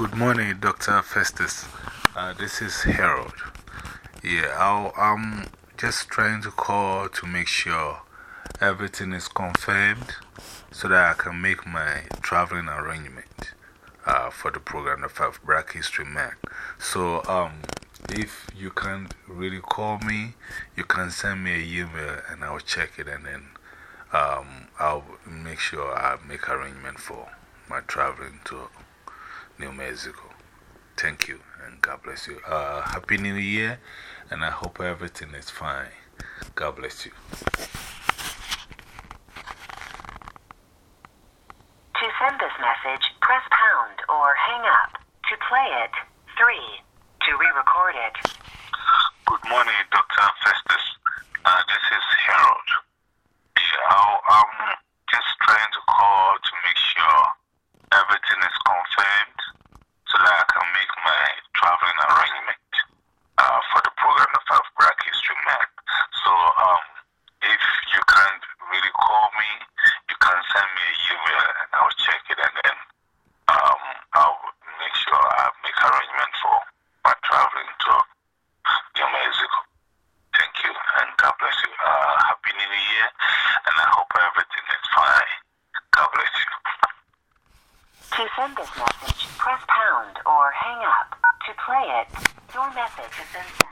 good morning, Dr. Festus. Uh, this is Harold. Yeah, i am just trying to call to make sure everything is confirmed so that I can make my traveling arrangement uh, for the program of Black History Month. So, um, if you can't really call me, you can send me an email and I'll check it and then um, I'll make sure I make arrangement for my traveling to New Mexico. Thank you and God bless you. Uh, Happy New Year and I hope everything is fine. God bless you. To send this message, press pound or hang up. To play it, 3. To re record it. Good morning, Dr. Festus. Uh, this is Harold. Yeah, I'm just trying to call to make sure everything is confirmed so that I can make my traveling arrangement uh, for the program of Black History Month. So um, if you can't really call me, you can send me an email and I'll check it and then um, I'll make sure I make arrangement for my traveling to New Mexico. Thank you and God bless you. Uh, Happy New Year and I hope everything is fine. God bless you. To send this message, press pound or hang up. To play it, your message has been sent.